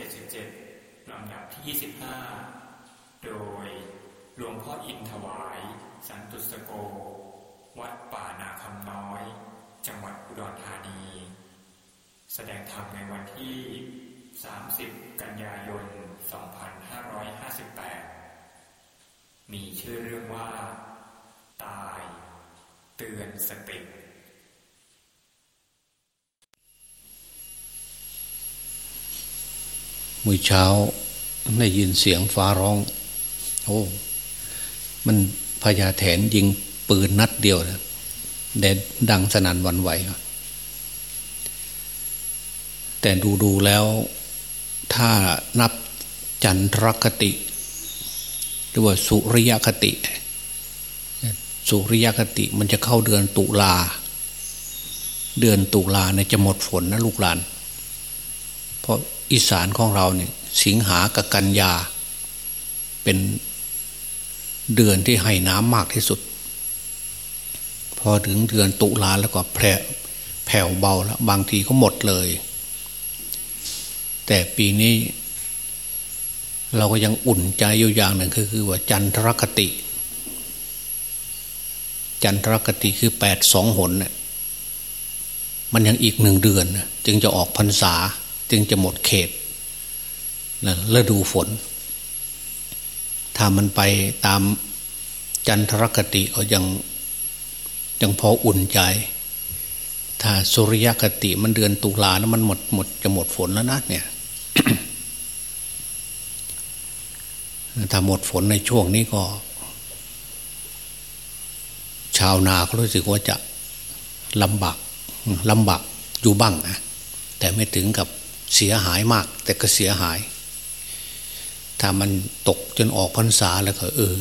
77ลำดับที่ 25 โดยหลวงพ่ออินถวาย สันตุสโก วัดป่านาคำน้อย จังหวัดอุดรธานี แสดงธรรมในวันที่ 30 กันยายน 2558 มีชื่อเรื่องว่า ตาย เตือนสติ มือเช้าได้ยินเสียงฟ้าร้อง โอ้ มันพญาแถนยิงปืนนัดเดียวนะแดดดังสนั่นวันไหว แต่ดูดูแล้ว ถ้านับจันทรคติ หรือว่าสุริยคติ สุริยคติมันจะเข้าเดือนตุลา เดือนตุลาเนี่ยจะหมดฝนนะลูกหลาน เพราะ อีสานของเราเนี่ยสิงหากับกันยา เป็นเดือนที่ให้น้ำมากที่สุด พอถึงเดือนตุลาแล้วก็แผ่แผ่วเบาแล้ว บางทีก็หมดเลย แต่ปีนี้ เราก็ยังอุ่นใจอยู่อย่างหนึ่งคือคือว่าจันทรคติ จันทรคติคือแปดสองหนเนี่ยมันยังอีกหนึ่งเดือน จึงจะออกพรรษา จึงจะหมดเขตฤดูฝน ถ้ามันไปตามจันทรคติก็ยังยังพออุ่นใจ ถ้าสุริยคติมันเดือนตุลาแล้วมันหมดหมดจะหมดฝนแล้วนะเนี่ยถ้าหมดฝนในช่วงนี้ก็ ชาวนาเขารู้สึกว่าจะลำบากลำบากอยู่บ้างนะแต่ไม่ถึงกับ เสียหายมาก แต่ก็เสียหาย ถ้ามันตกจนออกพรรษาแล้วก็เออ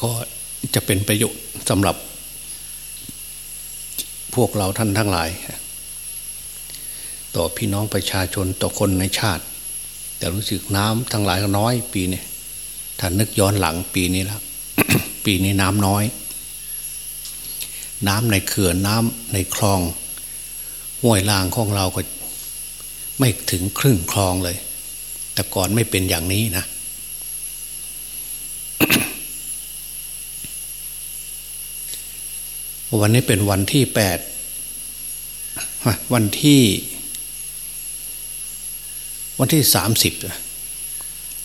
ก็จะเป็นประโยชน์สำหรับ พวกเราท่านทั้งหลาย ต่อพี่น้องประชาชนต่อคนในชาติ แต่รู้สึกน้ำทั้งหลายก็น้อย ปีนี้ถ้านึกย้อนหลังปีนี้แล้วปีนี้น้ำน้อยน้ำในเขื่อนน้ำในคลอง ห้วยลางของเราก็ไม่ถึงครึ่งคลองเลย แต่ก่อนไม่เป็นอย่างนี้นะ วันนี้เป็นวันที่แปดวันที่ วันที่สามสิบ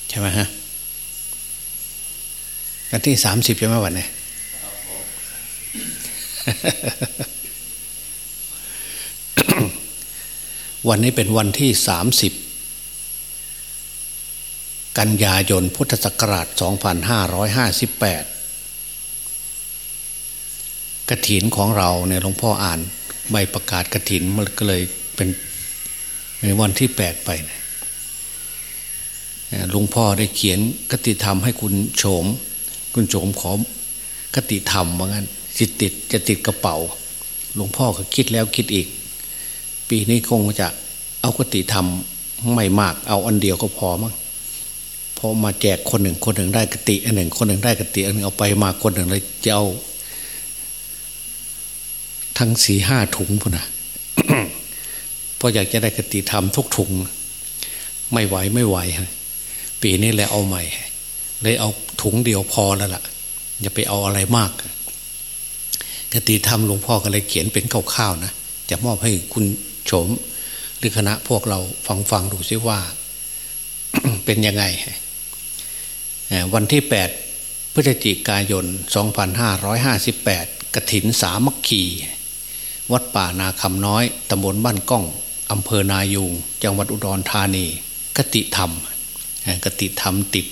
ใช่ไหมฮะวันที่สามสิบใช่ไหมวันนี้ วันนี้เป็นวันที่สามสิบกันยายนพุทธศักราช 2558 กระถินของเราเนี่ยหลวงพ่ออ่านใบประกาศกระถินมันก็เลยเป็นในวันที่แปดไปหลวงพ่อได้เขียนกติธรรมให้คุณโฉม คุณโฉมขอกติธรรมว่างั้นจิตติดจะติดกระเป๋า หลวงพ่อก็คิดแล้วคิดอีก ปีนี้คงจะเอากติธรรมไม่มากเอาอันเดียวก็พอมั้งพอมาแจกคนหนึ่งคนหนึ่งได้กติอันหนึ่ง คนหนึ่งได้กติอันหนึ่งเอาไปมาคนหนึ่งเลยจะเอาทั้งสี่ห้าถุงพุ่นนะเพราะอยากจะได้กติธรรมทุกถุง ไม่ไหวไม่ไหวปีนี้แหละเอาใหม่ เลยเอาถุงเดียวพอแล้วล่ะ อย่าไปเอาอะไรมากกติธรรมหลวงพ่อก็เลยเขียนเป็นคร่าวๆนะจะมอบให้คุณ โฉมหรือคณะพวกเราฟังฟังดูซิว่า เป็นยังไง วันที่ 8 พฤศจิกายน 2558 กระถินสามัคคี วัดป่านาคำน้อยตำบลบ้านก้องอำเภอนายูงจังหวัดอุดรธานี กติธรรม กติธรรมติด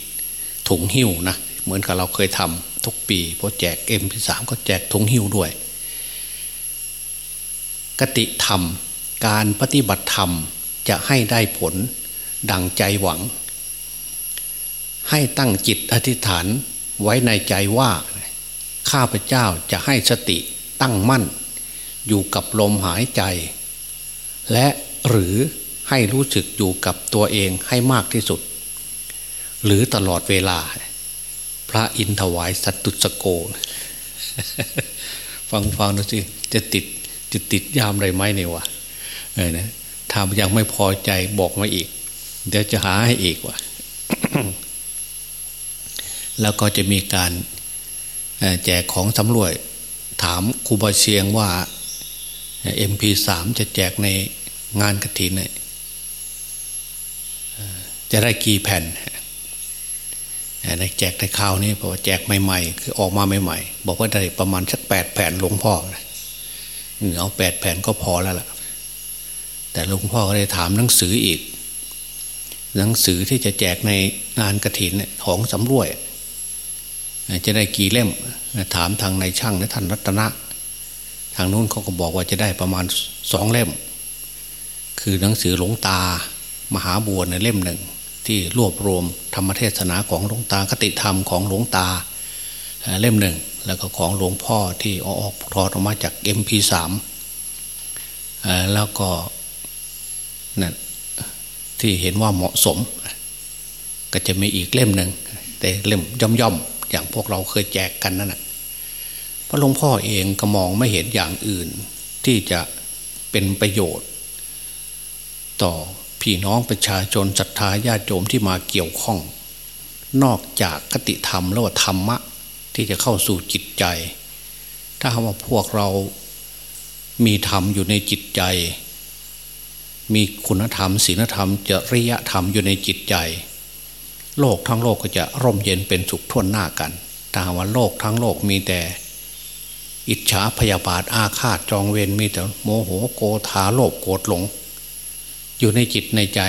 ถุงหิ้วนะเหมือนกับเราเคยทำทุกปีพอแจกเอ็มพีสามก็แจกถุงหิ้วด้วย กติธรรม การปฏิบัติธรรมจะให้ได้ผลดังใจหวัง ให้ตั้งจิตอธิษฐานไว้ในใจว่า ข้าพเจ้าจะให้สติตั้งมั่น อยู่กับลมหายใจ และหรือให้รู้สึกอยู่กับตัวเองให้มากที่สุด หรือตลอดเวลา พระอินถวายสัตตุสโก ฟังฟังดูสิจะติดจะติดยามไรไหมเนี่ยวะ นะถ้ายังไม่พอใจบอกมาอีก เดี๋ยวจะหาให้อีกว่าแล้วก็จะมีการแจกของสำรวจถามครูบาเชียงว่า MP3 จะแจกในงานกระถินเนี่ยจะได้กี่แผ่นในแจกในข่าวนี้เพราะว่าแจกใหม่ๆ คือออกมาใหม่ๆ บอกว่าได้ประมาณสักแปดแผ่นหลวงพ่อเอาแปดแผ่นก็พอแล้วล่ะ แต่หลวงพ่อก็เลยถามหนังสืออีก หนังสือที่จะแจกในงานกระถินของสำรวย จะได้กี่เล่ม ถามทางในช่างและท่านรัตนะ ทางนู้นเขาก็บอกว่าจะได้ประมาณสองเล่ม คือหนังสือหลวงตามหาบัวในเล่มหนึ่ง ที่รวบรวมธรรมเทศนาของหลวงตาคติธรรมของหลวงตาเล่มหนึ่ง แล้วก็ของหลวงพ่อที่ออกถอดออกมาจาก MP3 แล้วก็ นั่นที่เห็นว่าเหมาะสม ก็จะมีอีกเล่มหนึ่งแต่เล่มย่อมๆอย่างพวกเราเคยแจกกันนั่นแหะพระหลวงพ่อเองก็มองไม่เห็นอย่างอื่น ที่จะเป็นประโยชน์ ต่อพี่น้องประชาชนศรัทธาญาติโยมที่มาเกี่ยวข้อง นอกจากคติธรรมแล้วธรรมะ ที่จะเข้าสู่จิตใจ ถ้าว่าพวกเรามีธรรมอยู่ในจิตใจ มีคุณธรรมศีลธรรมจริยธรรมอยู่ในจิตใจ โลกทั้งโลกก็จะร่มเย็นเป็นสุขทั่วหน้ากันแต่ว่าโลกทั้งโลกมีแต่ อิจฉาพยาบาทอาฆาตจองเวรมีแต่โมโหโกธาโลภโกรธหลง อยู่ในจิตในใจ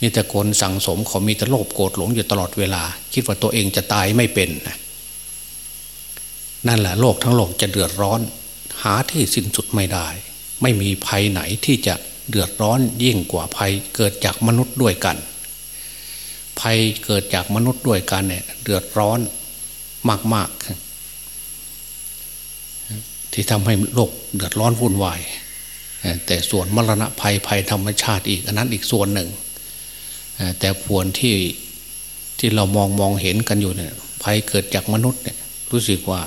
มีแต่คนสั่งสมเขามีแต่โลภโกรธหลงอยู่ตลอดเวลา คิดว่าตัวเองจะตายไม่เป็นนั่นแหละโลกทั้งโลกจะเดือดร้อน หาที่สิ้นสุดไม่ได้ ไม่มีภัยไหนที่จะเดือดร้อนยิ่งกว่าภัยเกิดจากมนุษย์ด้วยกัน ภัยเกิดจากมนุษย์ด้วยกันเนี่ยเดือดร้อนมาก ๆ ที่ทำให้โลกเดือดร้อนวุ่นวายแต่ส่วนมรณะภัยภัยธรรมชาติอีกอันนั้นอีกส่วนหนึ่ง แต่ผวนที่ที่เรามองมองเห็นกันอยู่เนี่ยภัยเกิดจากมนุษย์เนี่ยรู้สึกว่า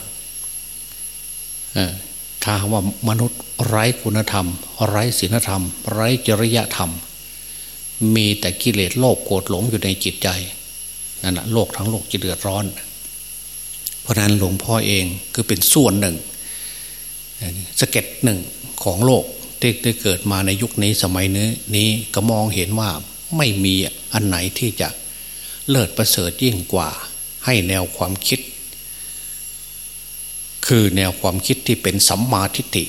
ถ้าว่ามนุษย์ไร้คุณธรรม ไร้ศีลธรรม ไร้จริยธรรม มีแต่กิเลสโลภโกรธหลงอยู่ในจิตใจนั่นแหะโลกทั้งโลกจะเดือดร้อน เพราะนั้นหลวงพ่อเองคือเป็นส่วนหนึ่งสเก็ตหนึ่งของโลกที่ได้เกิดมาในยุคนี้สมัยนี้นี้ก็มองเห็นว่าไม่มีอันไหนที่จะเลิศประเสริฐยิ่งกว่า ให้แนวความคิด คือแนวความคิดที่เป็นสัมมาทิฏฐิ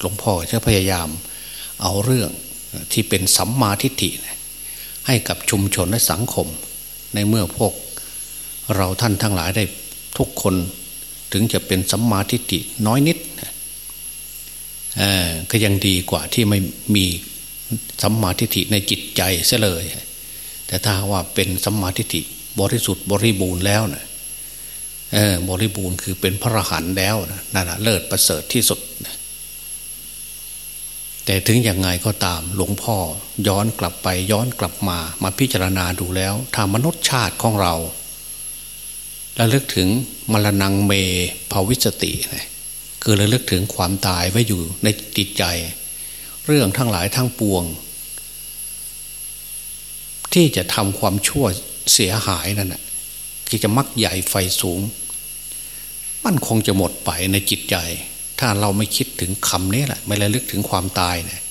หลวงพ่อจะพยายามเอาเรื่องที่เป็นสัมมาทิฏฐิให้กับชุมชนและสังคม ในเมื่อพวกเราท่านทั้งหลายได้ทุกคนถึงจะเป็นสัมมาทิฏฐิน้อยนิดก็ยังดีกว่าที่ไม่มีสัมมาทิฏฐิในจิตใจเสียเลย แต่ถ้าว่าเป็นสัมมาทิฏฐิบริสุทธิ์บริบูรณ์แล้วนะ บริบูรณ์คือเป็นพระรหันต์แล้วนั่นแหะเลิศประเสริฐที่สุด แต่ถึงยังไงก็ตามหลวงพ่อย้อนกลับไปย้อนกลับมามาพิจารณาดูแล้วถ้ามนุษย์ชาติของเราระลึกถึงมรณงเมภาวิสติคือระลึกถึงความตายไว้อยู่ในจิตใจ เรื่องทั้งหลายทั้งปวง ที่จะทำความชั่วเสียหายนั่นแหะที่จะมักใหญ่ไฟสูง มันคงจะหมดไปในจิตใจ ถ้าเราไม่คิดถึงคำนี้แหละ ไม่ระลึกถึงความตายเนะ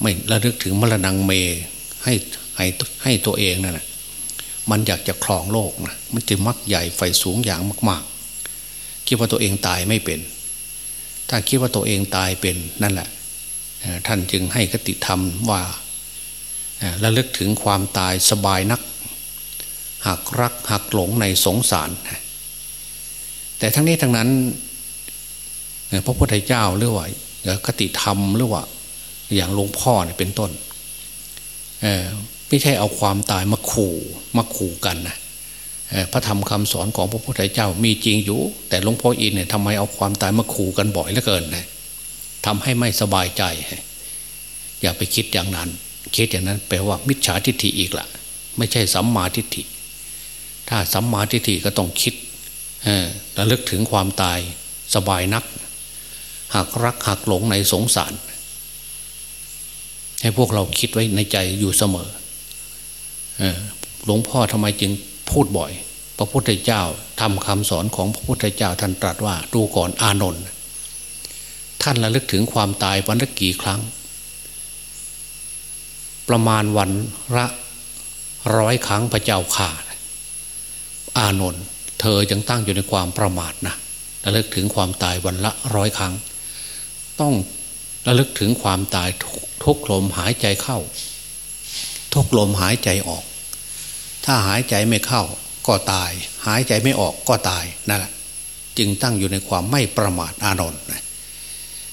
ไม่ระลึกถึงมรณงเมให้ให้ให้ตัวเองนั่นแหละมันอยากจะครองโลกนะมันจะมักใหญ่ไฟสูงอย่างมาก ๆ คิดว่าตัวเองตายไม่เป็น ถ้าคิดว่าตัวเองตายเป็นนั่นแหละท่านจึงให้คติธรรมว่าระลึกถึงความตายสบายนักหักรักหักหลงในสงสาร แต่ทั้งนี้ทั้งนั้นพระพุทธเจ้าหรือว่าคติธรรมหรือว่า อย่างหลวงพ่อเนี่ยเป็นต้นไม่ใช่เอาความตายมาขู่มาขู่กันนะพระธรรมคำสอนของพระพุทธเจ้ามีจริงอยู่ แต่หลวงพ่ออินเนี่ยทำไมเอาความตายมาขู่กันบ่อยเหลือเกินนะทำให้ไม่สบายใจ อย่าไปคิดอย่างนั้น คิดอย่างนั้นแปลว่ามิจฉาทิฏฐิอีกละไม่ใช่สัมมาทิฏฐิ ถ้าสัมมาทิฏฐิก็ต้องคิด ระลึกถึงความตายสบายนัก หากรักหักหลงในสงสาร ให้พวกเราคิดไว้ในใจอยู่เสมอหลวงพ่อทำไมจึงพูดบ่อย พระพุทธเจ้าทำคำสอนของพระพุทธเจ้าท่านตรัสว่าดูก่อนอานนท์ท่านระลึกถึงความตายวันละกี่ครั้ง ประมาณวันละร้อยครั้งพระเจ้าข่าอานนท์ เธอยังตั้งอยู่ในความประมาทนะระลึกถึงความตายวันละร้อยครั้ง ต้องระลึกถึงความตายทุกลมหายใจเข้า ทุกลมหายใจออก ถ้าหายใจไม่เข้าก็ตาย หายใจไม่ออกก็ตายนั่นแหละจึงตั้งอยู่ในความไม่ประมาทอานนท์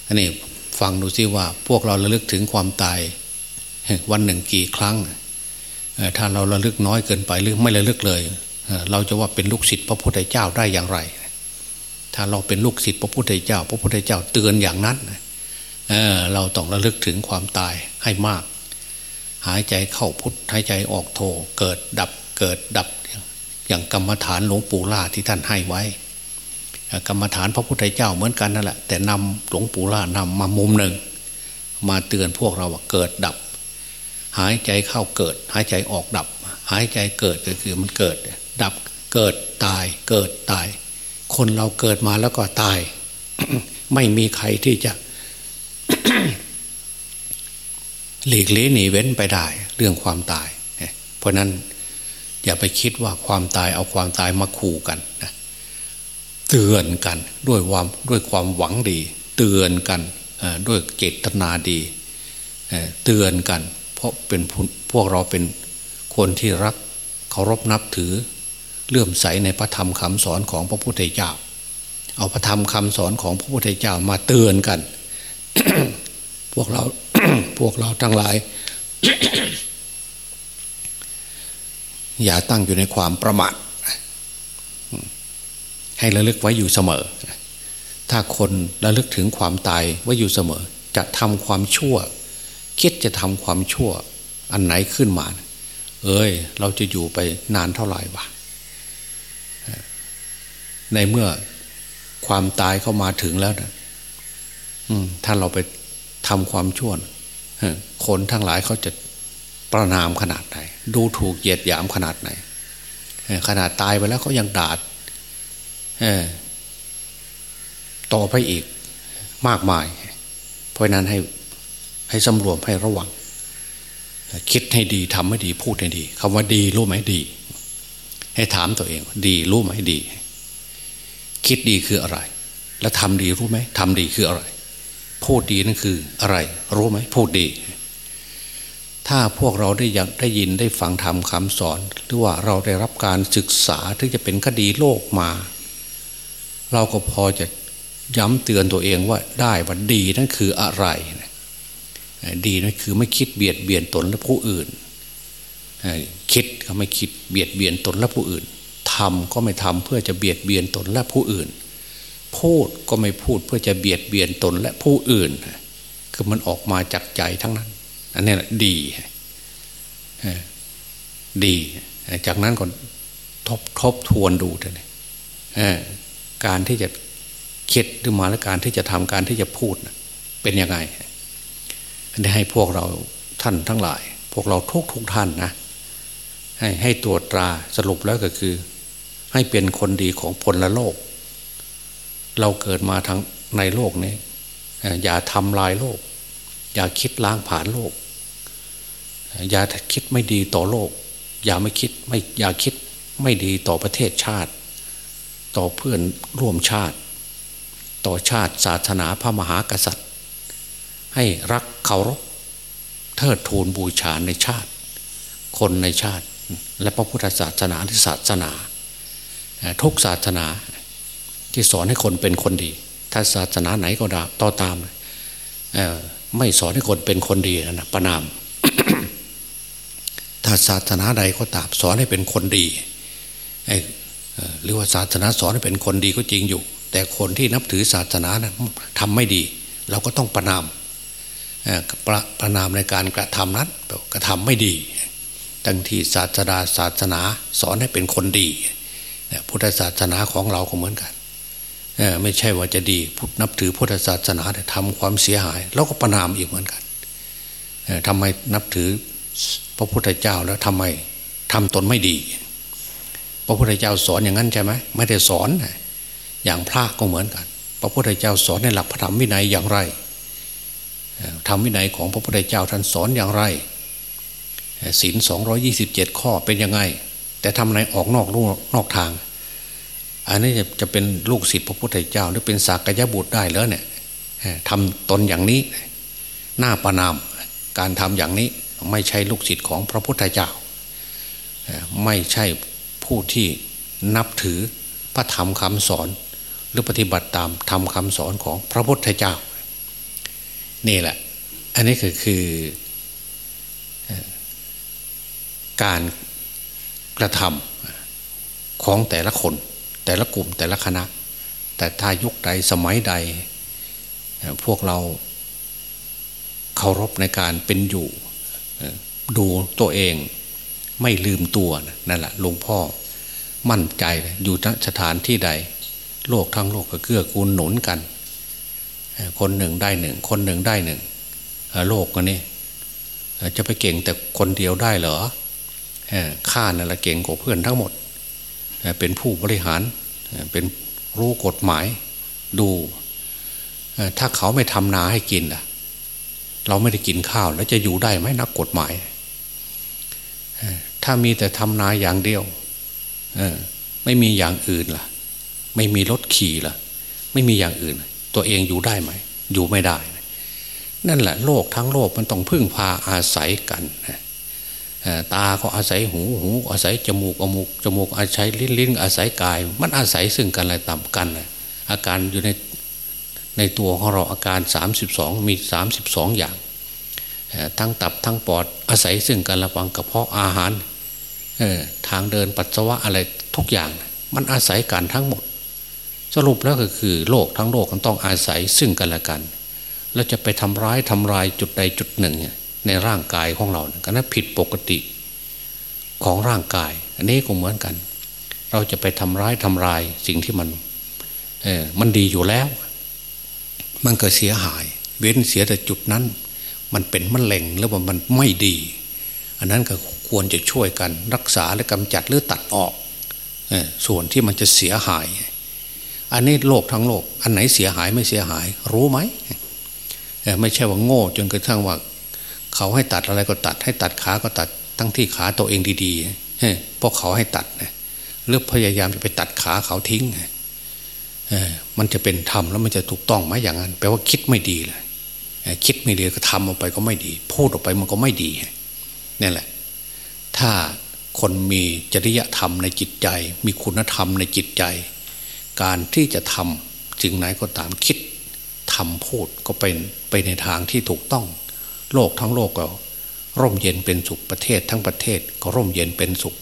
อันนี้ฟังดูซิว่าพวกเราระลึกถึงความตายวันหนึ่งกี่ครั้ง ถ้าเราระลึกน้อยเกินไปหรือไม่ระลึกเลย เราจะว่าเป็นลูกศิษย์พระพุทธเจ้าได้อย่างไร ถ้าเราเป็นลูกศิษย์พระพุทธเจ้า พระพุทธเจ้าเตือนอย่างนั้นเเราต้องระลึกถึงความตายให้มาก หายใจเข้าพุทหายใจออกโทเกิดดับเกิดดับอย่างกรรมฐานหลวงปู่ล่าที่ท่านให้ไว้ กรรมฐานพระพุทธเจ้าเหมือนกันนั่นแหละแต่นำหลวงปู่ล่านำมามุมหนึ่ง มาเตือนพวกเราว่าเกิดดับ หายใจเข้าเกิด หายใจออกดับ หายใจเกิดก็คือมันเกิด ดับเกิดตายเกิดตาย คนเราเกิดมาแล้วก็ตาย ไม่มีใครที่จะ หลีกเลี่ยหนีเว้นไปได้ เรื่องความตาย เพราะนั้นอย่าไปคิดว่าความตายเอาความตายมาขู่กันนะเตือนกันด้วยความด้วยความหวังดี เตือนกันด้วยเจตนาดีเตือนกัน เพราะเป็นพวกเราเป็นคนที่รักเคารพนับถือ เลื่อมใสในพระธรรมคำสอนของพระพุทธเจ้า เอาพระธรรมคำสอนของพระพุทธเจ้ามาเตือนกัน พวกเราพวกเราทั้งหลาย อย่าตั้งอยู่ในความประมาทให้ระลึกไว้อยู่เสมอ ถ้าคนระลึกถึงความตายไว้อยู่เสมอ จะทำความชั่ว คิดจะทำความชั่ว อันไหนขึ้นมา เอ้ย เราจะอยู่ไปนานเท่าไหร่วะ ในเมื่อความตายเข้ามาถึงแล้วนะถ้าเราไปทำความชั่วคนทั้งหลายเขาจะประนามขนาดไหน ดูถูกเหยียดหยามขนาดไหนขนาดตายไปแล้วเขายังด่าต่อไปอีกมากมาย เพราะนั้นให้ให้สำรวมให้ระวัง คิดให้ดีทำให้ดีพูดให้ดีคำว่าดีรู้ไหมดี ให้ถามตัวเอง ดีรู้ไหมดี คิดดีคืออะไร แล้วทำดีรู้ไหมทำดีคืออะไร พูดดีนั่นคืออะไร รู้ไหมพูดดี ถ้าพวกเราได้ยังได้ยินได้ฟังธรรมคำสอน หรือว่าเราได้รับการศึกษาที่จะเป็นคดีโลกมา เราก็พอจะย้ำเตือนตัวเองว่าได้ว่าดีนั่นคืออะไรดีนั่นคือไม่คิดเบียดเบียนตนและผู้อื่นคิดก็ไม่คิดเบียดเบียนตนและผู้อื่น ทำก็ไม่ทำเพื่อจะเบียดเบียนตนและผู้อื่น พูดก็ไม่พูดเพื่อจะเบียดเบียนตนและผู้อื่น คือมันออกมาจากใจทั้งนั้น อันนี้แหละดีดี จากนั้นก็ทบทบทวนดูเลยการที่จะคิดหรือมาและการที่จะทำการที่จะพูดเป็นยังไงอันนี้ให้พวกเราท่านทั้งหลาย พวกเราทุกทุกท่านนะให้ให้ตรวจตราสรุปแล้วก็คือ ให้เป็นคนดีของพลโลก เราเกิดมาทั้งในโลกนี้อย่าทำลายโลก อย่าคิดล้างผ่านโลก อย่าคิดไม่ดีต่อโลก อย่าไม่คิดไม่อย่าคิดไม่ดีต่อประเทศชาติ ต่อเพื่อนร่วมชาติ ต่อชาติศาสนาพระมหากษัตริย์ ให้รักเคารพเทิดทูนบูชาในชาติ คนในชาติ และพระพุทธศาสนาที่ศาสนา ทุกศาสนาที่สอนให้คนเป็นคนดี ถ้าศาสนาไหนก็ดาต่อตามไม่สอนให้คนเป็นคนดีนะประนาม ถ้าศาสนาใดก็ตามสอนให้เป็นคนดีหรือว่าศาสนาสอนให้เป็นคนดีก็จริงอยู่ แต่คนที่นับถือศาสนานะทำไม่ดี เราก็ต้องประนามประประนามในการกระทำนั้นกระทำไม่ดีทั้งที่ศาสนาศาสนาสอนให้เป็นคนดี พุทธศาสนาของเราก็เหมือนกันไม่ใช่ว่าจะดีนับถือพุทธศาสนาแต่ทำความเสียหายเราก็ประนามอีกเหมือนกันทำไมนับถือพระพุทธเจ้าแล้วทำไมทำตนไม่ดี พระพุทธเจ้าสอนอย่างนั้นใช่ไหมไม่ได้สอน อย่างพระก็เหมือนกัน พระพุทธเจ้าสอนในหลักพระธรรมวินัยอย่างไรธรรมวินัยของพระพุทธเจ้าท่านสอนอย่างไรศีลสองยี่สิบเจ็ดข้อเป็นยังไง แต่ทำไหนออกนอกลู่นอกทาง อันนี้จะจะเป็นลูกศิษย์พระพุทธเจ้า หรือเป็นสากยบุตรได้แล้วเนี่ยทำตนอย่างนี้หน้าประนามการทำอย่างนี้ไม่ใช่ลูกศิษย์ของพระพุทธเจ้า ไม่ใช่ผู้ที่นับถือพระธรรมคำสอน หรือปฏิบัติตามธรรมคำสอนของพระพุทธเจ้า นี่แหละ อันนี้คือคือการ กระทำของแต่ละคน แต่ละกลุ่มแต่ละคณะ แต่ถ้ายุคใดสมัยใด พวกเราเคารพในการเป็นอยู่ดูตัวเองไม่ลืมตัวนั่นแหละหลวงพ่อมั่นใจอยู่ณสถานที่ใด โลกทั้งโลกก็เกื้อกูลหนุนกัน คนหนึ่งได้หนึ่ง คนหนึ่งได้หนึ่ง โลกกันนี่จะไปเก่งแต่คนเดียวได้เหรอ ข้านั่นแหละเก่งกว่าเพื่อนทั้งหมด เป็นผู้บริหารเป็นรู้กฎหมายดู ถ้าเขาไม่ทำนาให้กินล่ะ เราไม่ได้กินข้าวแล้วจะอยู่ได้ไหมนักกฎหมาย ถ้ามีแต่ทำนาอย่างเดียวไม่มีอย่างอื่นล่ะ ไม่มีรถขี่ล่ะ ไม่มีอย่างอื่น ตัวเองอยู่ได้ไหม อยู่ไม่ได้ นั่นแหละ โลกทั้งโลกมันต้องพึ่งพาอาศัยกัน ตาก็อาศัยหูหูอาศัยจมูกอมูกจมูกอาศัยลิ้นลิ้นอาศัยกาย มันอาศัยซึ่งกันอะต่ำกัน อาการอยู่ในในตัวของเราอาการ 32 มี 32 อย่าง ทั้งตับทั้งปอดอาศัยซึ่งกันระวังกระเพาะอาหารทางเดินปัสสาวะอะไรทุกอย่าง มันอาศัยกันทั้งหมด สรุปแล้วก็คือโลกทั้งโลกมันต้องอาศัยซึ่งกันและกัน แล้วจะไปทำร้ายทำลายจุดใดจุดหนึ่ง ในร่างกายของเราก็นั้นผิดปกติของร่างกาย อันนี้ก็เหมือนกัน เราจะไปทำร้ายทำลายสิ่งที่มันเออมันดีอยู่แล้ว มันก็เสียหาย เว้นเสียแต่จุดนั้น มันเป็นมะเร็งแล้วว่ามันไม่ดี อันนั้นก็ควรจะช่วยกันรักษาและกำจัดหรือตัดออกส่วนที่มันจะเสียหาย อันนี้โลกทั้งโลก อันไหนเสียหายไม่เสียหาย รู้ไหมไม่ใช่ว่าโง่จนกระทั่งว่า เขาให้ตัดอะไรก็ตัด ให้ตัดขาก็ตัดทั้งที่ขาตัวเองดีๆเพราะเขาให้ตัดหรือพยายามจะไปตัดขาเขาทิ้งมันจะเป็นธรรมแล้วมันจะถูกต้องไหมอย่างนั้นแปลว่าคิดไม่ดีเลยคิดไม่ดีก็ทำออกไปก็ไม่ดี พูดออกไปมันก็ไม่ดีนี่แหละ ถ้าคนมีจริยธรรมในจิตใจ มีคุณธรรมในจิตใจ การที่จะทำสิ่งไหนก็ตามคิดทำพูดก็เป็นไปในทางที่ถูกต้อง โลกทั้งโลกก็ร่มเย็นเป็นสุขประเทศทั้งประเทศก็ร่มเย็นเป็นสุข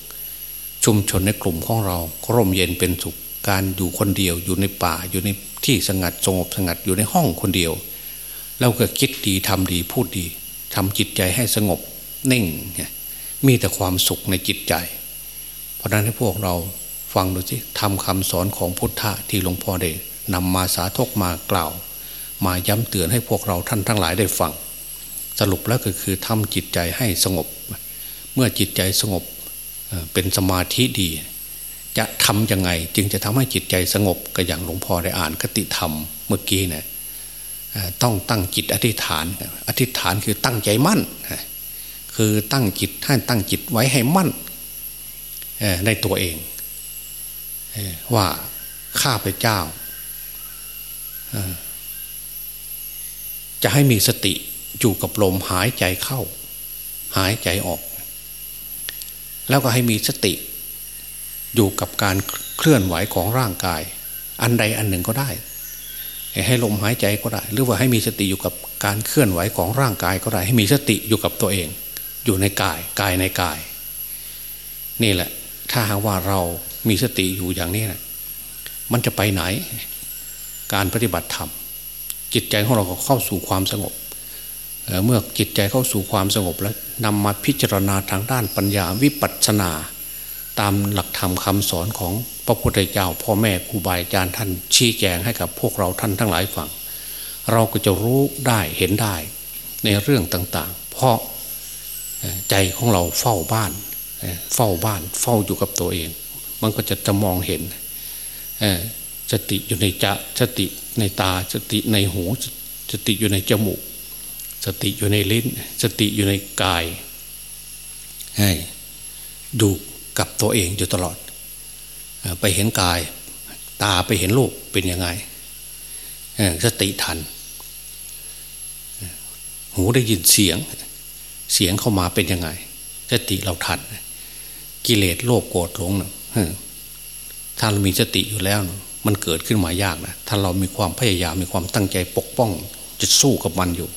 ชุมชนในกลุ่มของเราก็ร่มเย็นเป็นสุข การอยู่คนเดียวอยู่ในป่าอยู่ในที่สงัดสงบสงัดอยู่ในห้องคนเดียว เราก็คิดดีทำดีพูดดีทำจิตใจให้สงบนิ่ง มีแต่ความสุขในจิตใจ เพราะนั้นให้พวกเราฟังดูสิทำคำสอนของพุทธะที่หลวงพ่อได้นำมาสาธกมากล่าว มาย้ำเตือนให้พวกเราท่านทั้งหลายได้ฟัง สรุปแล้วก็คือทำจิตใจให้สงบ เมื่อจิตใจสงบเป็นสมาธิดี จะทำยังไง จึงจะทำให้จิตใจสงบก็อย่างหลวงพ่อได้อ่านคติธรรมเมื่อกี้เนี่ยต้องตั้งจิตอธิษฐาน อธิษฐานคือตั้งใจมั่น คือตั้งจิตให้ตั้งจิตไว้ให้มั่นในตัวเอง ว่าข้าพเจ้า จะให้มีสติ อยู่กับลมหายใจเข้า หายใจออก แล้วก็ให้มีสติ อยู่กับการเคลื่อนไหวของร่างกาย อันใดอันหนึ่งก็ได้ ให้ลมหายใจก็ได้ หรือว่าให้มีสติอยู่กับการเคลื่อนไหวของร่างกายก็ได้ ให้มีสติอยู่กับตัวเอง อยู่ในกายกายในกาย นี่แหละ ถ้าหากว่าเรามีสติอยู่อย่างนี้นะมันจะไปไหน การปฏิบัติธรรมจิตใจของเราก็เข้าสู่ความสงบ เมื่อจิตใจเข้าสู่ความสงบแล้วนำมาพิจารณาทางด้านปัญญาวิปัสสนา ตามหลักธรรมคาสอนของพระพุทธเจ้าพ่อแม่ครูบาอาจารย์ท่านชี้แจงให้กับพวกเราท่านทั้งหลายฟังเราก็จะรู้ได้เห็นได้ในเรื่องต่างๆ เพเพราะใจของเราเฝ้าบ้าน เฝ้าบ้าน เฝ้าอยู่กับตัวเอง มันก็จะจะมองเห็นสติอยู่ในจะสติในตาสติในหูสติอยู่ในจมูก สติอยู่ในลิ้น สติอยู่ในกาย ให้ดูกับตัวเองอยู่ตลอด ไปเห็นกาย ตาไปเห็นรูปเป็นยังไงสติทัน หูได้ยินเสียง เสียงเข้ามาเป็นยังไง สติเราทัน กิเลสโลภโกรธหลงถ้าเรามีสติอยู่แล้วมันเกิดขึ้นมายากนะ ถ้าเรามีความพยายามมีความตั้งใจปกป้อง จะสู้กับมันอยู่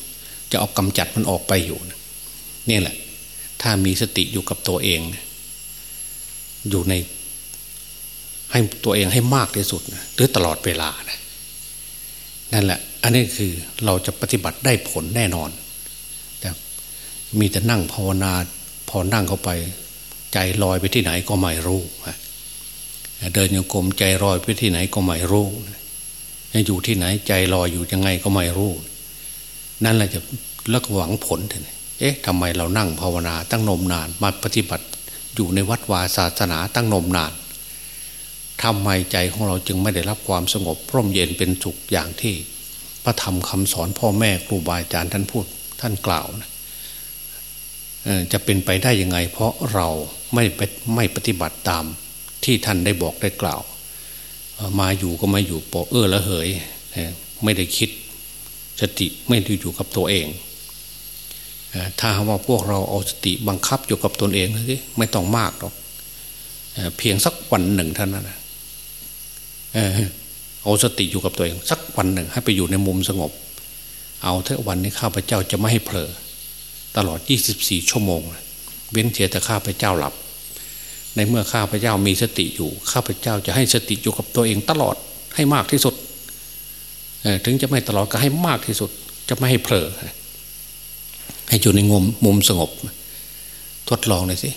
จะเอากำจัดมันออกไปอยู่นี่แหละ ถ้ามีสติอยู่กับตัวเอง อยู่ใน ให้ตัวเองให้มากที่สุดนะหรือตลอดเวลานะนั่นแหละ อันนี้คือเราจะปฏิบัติได้ผลแน่นอน แต่มีแต่นั่งภาวนาพอนั่งเข้าไป ใจลอยไปที่ไหนก็ไม่รู้เดินโยกมใจลอยไปที่ไหนก็ไม่รู้อยู่ที่ไหนใจลอยอยู่ยังไงก็ไม่รู้ นั่นแหละจะลักหวังผลเถอะเอ๊ะทำไมเรานั่งภาวนาตั้งนมนาน มาปฏิบัติอยู่ในวัดวาศาสนาตั้งนมนานทำไมใจของเราจึงไม่ได้รับความสงบร่มเย็นเป็นสุขอย่างที่ พระธรรมคำสอนพ่อแม่ครูบาอาจารย์ท่านพูดท่านกล่าวนะจะเป็นไปได้ยังไง เพราะเราไม่ไม่ปฏิบัติตามที่ท่านได้บอกได้กล่าว มาอยู่ก็มาอยู่ปอเออละเหยไม่ได้คิด สติไม่ได้อยู่กับตัวเองถ้าว่าพวกเราเอาสติบังคับอยู่กับตนเองสิไม่ต้องมากหรอกเพียงสักวันหนึ่งเท่านั้นเอาสติอยู่กับตัวเอง สักวันหนึ่งให้ไปอยู่ในมุมสงบ เอาเถอะวันนี้ข้าพเจ้าจะไม่ให้เผลอตลอด 24 ชั่วโมง เว้นเสียแต่ข้าพเจ้าหลับ ในเมื่อข้าพเจ้ามีสติอยู่ ข้าพเจ้าจะให้สติอยู่กับตัวเองตลอดให้มากที่สุด ถึงจะไม่ตลอดก็ให้มากที่สุด จะไม่ให้เผลอให้อยู่ในงมมุมสงบ ทดลองเลยสิ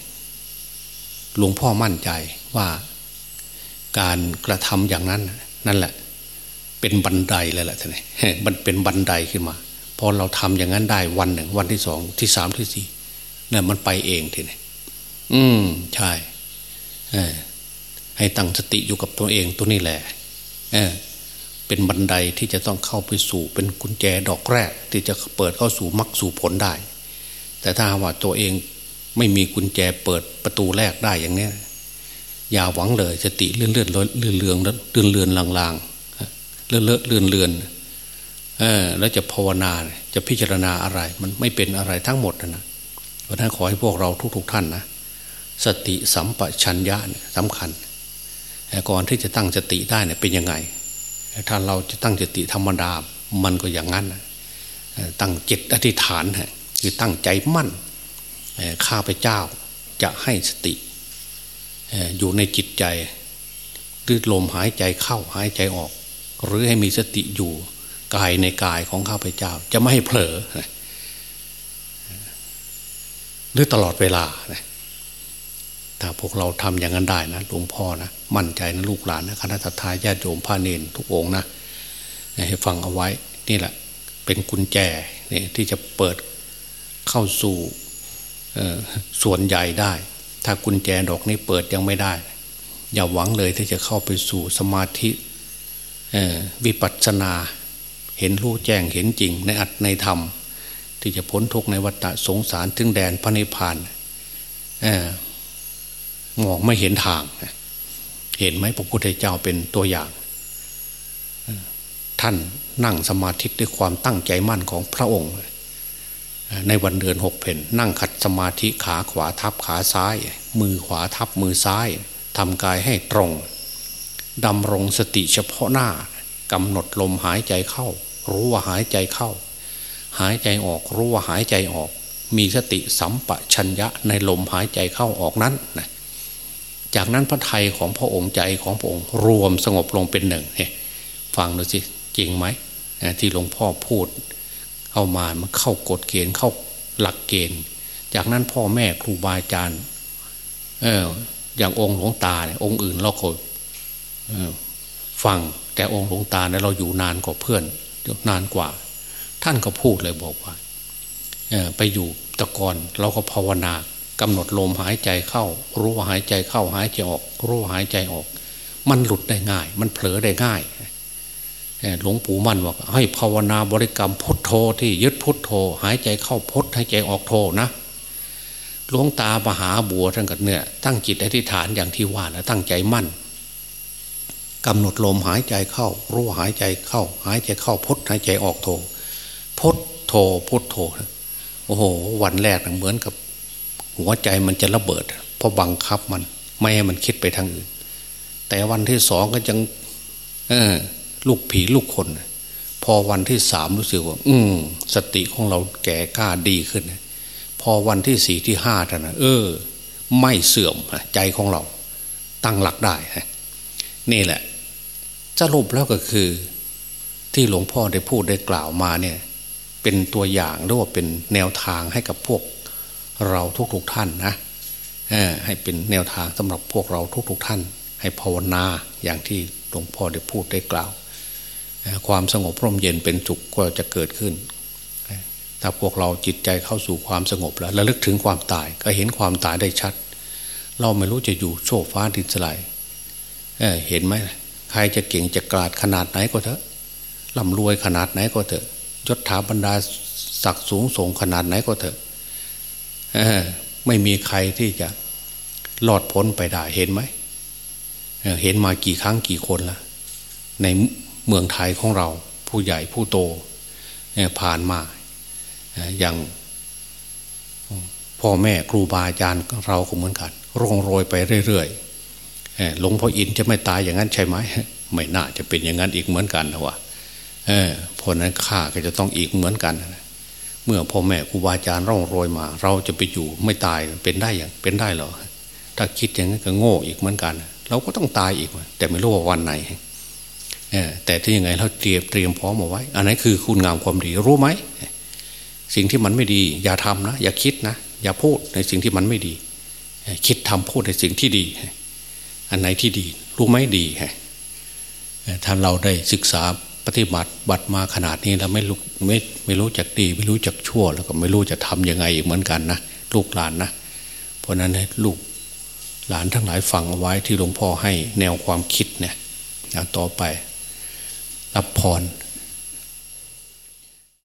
หลวงพ่อมั่นใจว่าการกระทำอย่างนั้น นั่นแหละ เป็นบันไดเลยแหละท่านมันเป็นบันไดขึ้นมา พอเราทำอย่างนั้นได้วันหนึ่ง วันที่สองที่สามที่สี่นี่ยมันไปเองทีนี้อืมใช่ให้ตั้งสติอยู่กับตัวเองตัวนี้แหละ เป็นบันไดที่จะต้องเข้าไปสู่ เป็นกุญแจดอกแรก ที่จะเปิดเข้าสู่มรรคสู่ผลได้ แต่ถ้าว่าตัวเองไม่มีกุญแจเปิดประตูแรกได้อย่างนี้อย่าหวังเลยสติเลื่อนเลื่อนเลื่อนเลื่อนเลื่อนเลื่อนลางๆเลื่อนเลื่อนเลื่อนเลือนเออแล้วจะภาวนาจะพิจารณาอะไร มันไม่เป็นอะไรทั้งหมดนะเพราะนั้นขอให้พวกเราทุก ๆ ท่านนะสติสัมปชัญญะเนี่ยสำคัญก่อนที่จะตั้งสติได้เนี่ยเป็นยังไง ถ้าเราจะตั้งสติธรรมดา มันก็อย่างนั้นตั้งจิตอธิษฐานคือตั้งใจมั่นข้าพเจ้าจะให้สติอยู่ในจิตใจหรือลมหายใจเข้าหายใจออก หรือให้มีสติอยู่กายในกายของข้าพเจ้า จะไม่ให้เผลอหรือตลอดเวลา ถ้าพวกเราทำอย่างนั้นได้นะหลวงพ่อนะมั่นใจนะลูกหลานนะคณะทาญาติโยมพระเนนทุกองนะให้ฟังเอาไว้นี่แหละ เป็นกุญแจนี่ที่จะเปิดเข้าสู่ส่วนใหญ่ได้ ถ้ากุญแจดอกนี้เปิดยังไม่ได้ อย่าหวังเลยที่จะเข้าไปสู่สมาธิวิปัสสนา เห็นรู้แจ้งเห็นจริงในอัตในธรรม ที่จะพ้นทุกข์ในวัฏสงสารถึงแดนพระนิพพาน มองไม่เห็นทาง เห็นไหมพระพุทธเจ้าเป็นตัวอย่าง ท่านนั่งสมาธิด้วยความตั้งใจมั่นของพระองค์ ในวันเดือนหกเพนนั่งขัดสมาธิขาขวาทับขาซ้าย มือขวาทับมือซ้ายทำกายให้ตรงดำรงสติเฉพาะหน้ากำหนดลมหายใจเข้า รู้ว่าหายใจเข้า หายใจออกรู้ว่าหายใจออก มีสติสัมปชัญญะในลมหายใจเข้าออกนั้นนะ จากนั้นพระไทยของพระองค์ใจของพระองค์รวมสงบลงเป็นหนึ่งฟังดูสิจริงไหมที่หลวงพ่อพูด เข้ามามันเข้ากฎเกณฑ์เข้าหลักเกณฑ์ จากนั้นพ่อแม่ครูบาอาจารย์เอออย่างองค์หลวงตาเนี่ยองค์อื่นเราก็ฟังแต่องค์หลวงตาเนี่ยเราอยู่นานกว่าเพื่อนนานกว่า ท่านก็พูดเลยบอกว่าไปอยู่ตะกอนเราก็ภาวนา กำหนดลมหายใจเข้า รู้ว่าหายใจเข้าหายใจออก รู้ว่าหายใจออก มันหลุดได้ง่าย มันเผลอได้ง่ายหลวงปู่มั่นบอกให้ภาวนาบริกรรมพุทโธที่ยึดพุทโธ หายใจเข้าพุทหายใจออกโธนะหลวงตามหาบัวท่านกับเนี่ย ตั้งจิตอธิษฐานอย่างที่ว่าแล้วตั้งใจมั่นกำหนดลมหายใจเข้า รู้หายใจเข้า หายใจเข้าพุทหายใจออกโธพุทโธพุทโธโอ้โห วันแรกเหมือนกับ หัวใจมันจะระเบิด เพราะบังคับมัน ไม่ให้มันคิดไปทางอื่น แต่วันที่สองก็ยังออลูกผีลูกคน พอวันที่สามรู้สึกว่า อืมสติของเราแก่กล้าดีขึ้น พอวันที่สี่ที่ห้าท่านนะเออ ไม่เสื่อมใจของเรา ตั้งหลักได้นี่แหละสรุปแล้วก็คือ ที่หลวงพ่อได้พูดได้กล่าวมาเนี่ย เป็นตัวอย่างหรือว่าเป็นแนวทางให้กับพวก เราทุกๆท่านนะให้เป็นแนวทางสำหรับพวกเราทุกๆท่าน ให้ภาวนาอย่างที่หลวงพ่อได้พูดได้กล่าว ความสงบร่มเย็นเป็นจุกก็จะเกิดขึ้นถ้าพวกเราจิตใจเข้าสู่ความสงบแล้วระลึกถึงความตายก็เห็นความตายได้ชัด เราไม่รู้จะอยู่โชคฟ้าดินสลายเเห็นไหมใครจะเก่งจะกราดขนาดไหนก็เถอะร่ำรวยขนาดไหนก็เถอะยศถาบรรดาศักดิ์สูงส่งขนาดไหนก็เถอะ ไม่มีใครที่จะรอดพ้นไปได้เห็นไหมเห็นมากี่ครั้งกี่คนละในเมืองไทยของเรา ผู้ใหญ่ผู้โตผ่านมาอย่างพ่อแม่ครูบาอาจารย์เราก็เหมือนกันร่งโรยไปเรื่อยๆหลวงพ่ออินจะไม่ตายอย่างนั้นใช่ไหมไม่น่าจะเป็นอย่างนั้นอีกเหมือนกันนะวะเพราะนั้นข้าก็จะต้องอีกเหมือนกัน เมื่อพ่อแม่ครูบาอาจารย์ร่องโรยมา เราจะไปอยู่ไม่ตายเป็นได้อย่างเป็นได้หรอถ้าคิดอย่างนั้นก็โง่อีกเหมือนกัน เราก็ต้องตายอีก แต่ไม่รู้ว่าวันไหนแต่ที่ยังไงเราเตรียมเตรียมพร้อมเอาไว้ อันนั้นคือคุณงามความดีรู้ไหมสิ่งที่มันไม่ดี อย่าทำนะ อย่าคิดนะ อย่าพูดในสิ่งที่มันไม่ดี คิดทำพูดในสิ่งที่ดี อันไหนที่ดี รู้ไหมดีถ้าเราได้ศึกษา ฏิบัติบัตรมาขนาดนี้แล้วไม่รู้ไม่ไม่รู้จักดี ไม่รู้จักชั่ว แล้วก็ไม่รู้จะทํำยังไงอีกเหมือนกันนะลูกหลานนะเพราะนั้นลูกหลานทั้งหลายฟังเอาไว้ที่หลวงพ่อให้แนวความคิดเนี่ยต่อไป รับพร